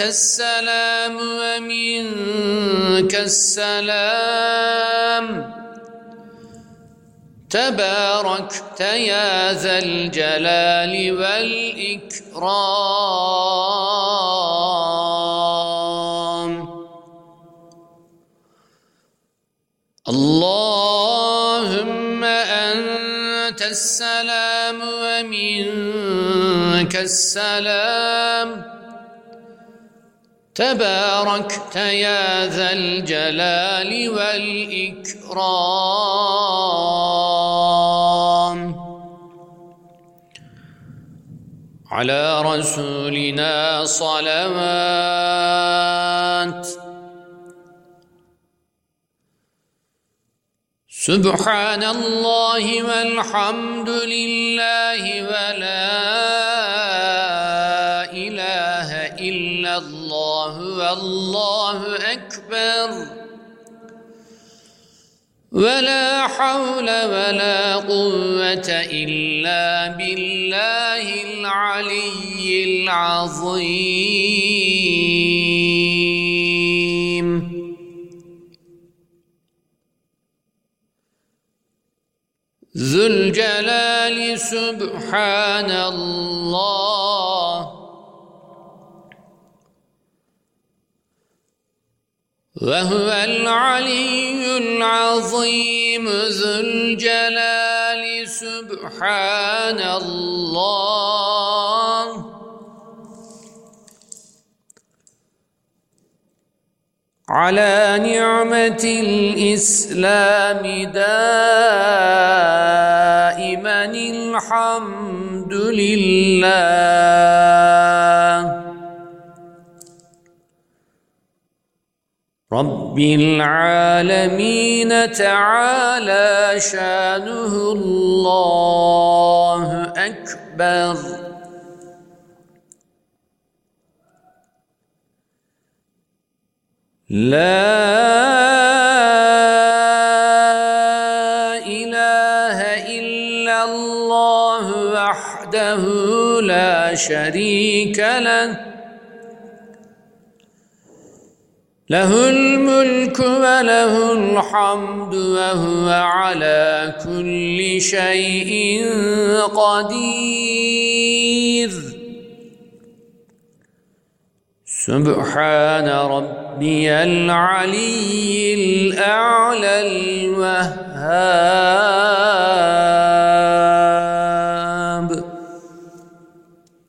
السلام ومنك السلام. تباركت يا ذا الجلال والإكرام. اللهم أنت السلام ومنك السلام. تباركت يا ذا الجلال والإكرام. على رسولنا صلوات. سبحان الله والحمد لله ولا الله والله أكبر. ولا حول ولا قوة إلا بالله العلي العظيم. ذو الجلال سبحان الله. وهو العلي العظيم ذو الجلال. سبحان الله. على نعمة الإسلام دائما الحمد لله. رب العالمين تعالى شانه الله أكبر لا إله إلا الله وحده لا شريك له له الملك وله الحمد وهو على كل شيء قدير. سبحان ربي العلي الأعلى الوهاب.